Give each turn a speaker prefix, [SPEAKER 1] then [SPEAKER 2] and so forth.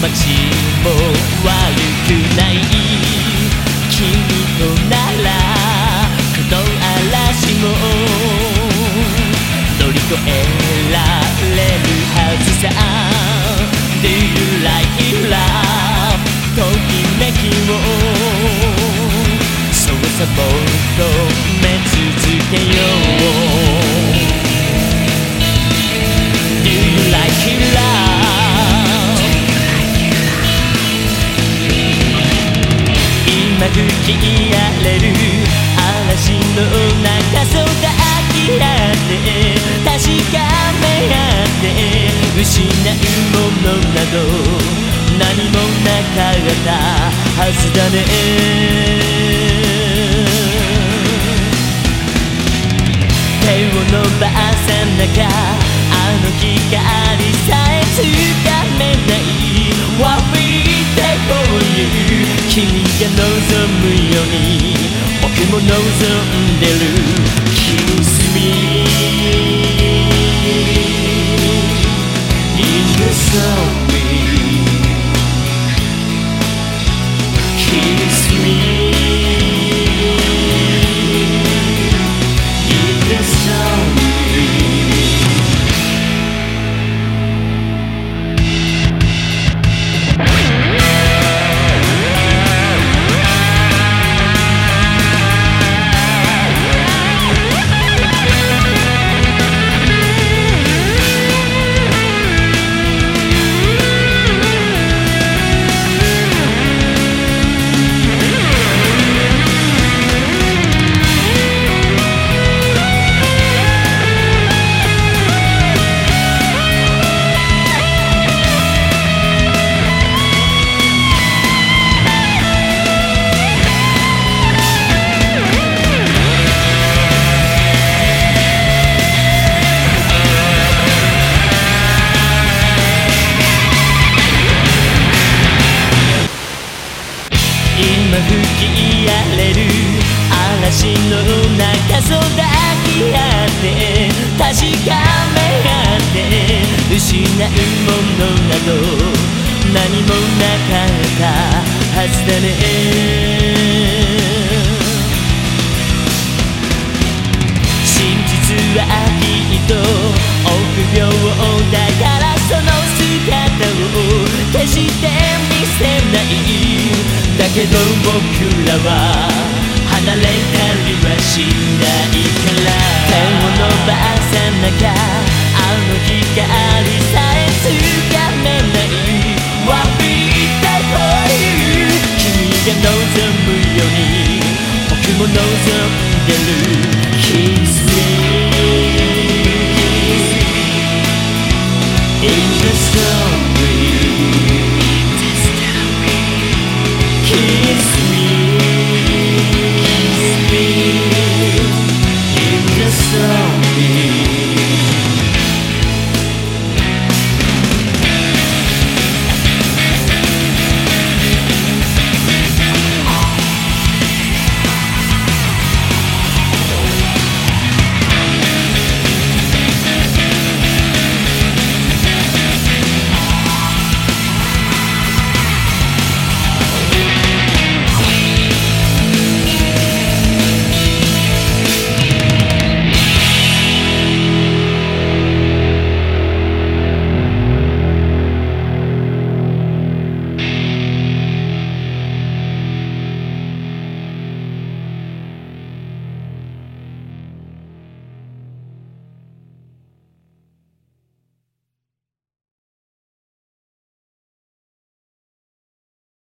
[SPEAKER 1] 街も悪くない君とならこの嵐も乗り越えられるはずさ吹き荒れる嵐の中そだき合って確かめ合って失うものなど何もなかったはずだね。手を伸ばさなきゃあの光さ君が望むように僕も望んでる Kiss me in the sun 嵐の中育き合って確かめ合って失うものなど何もなかったはずだね。真実はきっと臆病だからその姿を決して見せない。だけど僕らはしないから手を伸ばせなきゃあの光